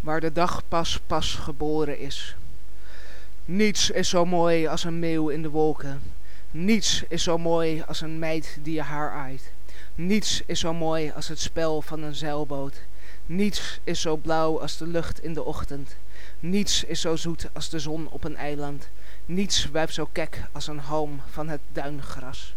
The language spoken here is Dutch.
waar de dag pas pas geboren is. Niets is zo mooi als een meeuw in de wolken. Niets is zo mooi als een meid die je haar aait. Niets is zo mooi als het spel van een zeilboot. Niets is zo blauw als de lucht in de ochtend. Niets is zo zoet als de zon op een eiland. Niets wuift zo kek als een halm van het duingras.